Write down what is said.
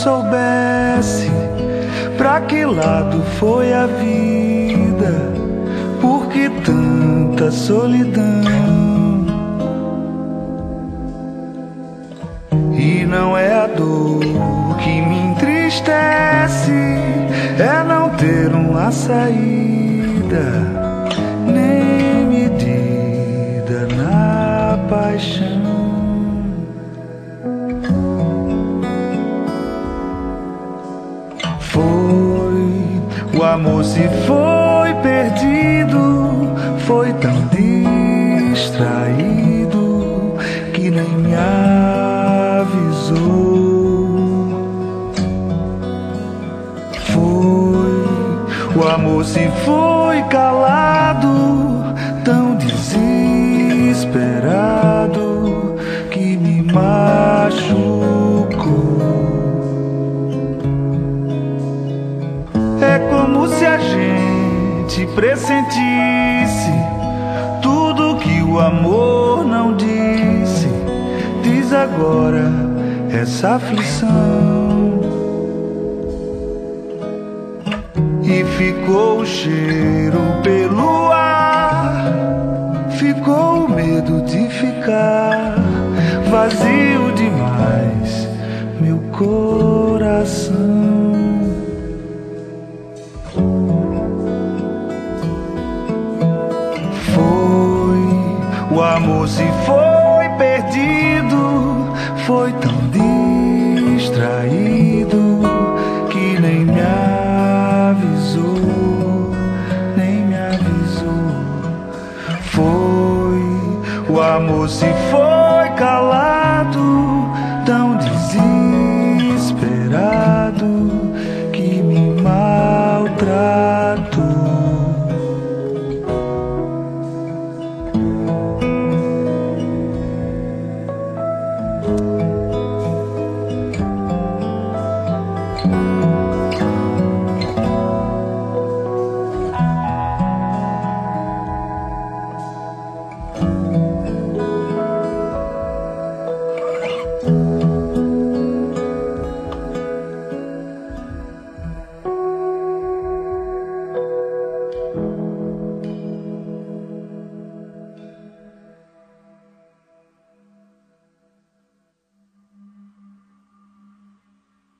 soubesse pra que lado foi a vida, por que tanta solidão? E não é a dor que me entristece, é não ter uma saída amor se foi perdido, foi tão distraído que nem me avisou. Foi, o amor se foi calado, a gente pressentisse tudo que o amor não disse. Diz agora essa aflição. E ficou o cheiro pelo ar, ficou o medo de ficar vazio demais, meu coração. O amor se foi perdido, foi tão distraído que nem me avisou, nem me avisou. Foi, o amor se foi calado,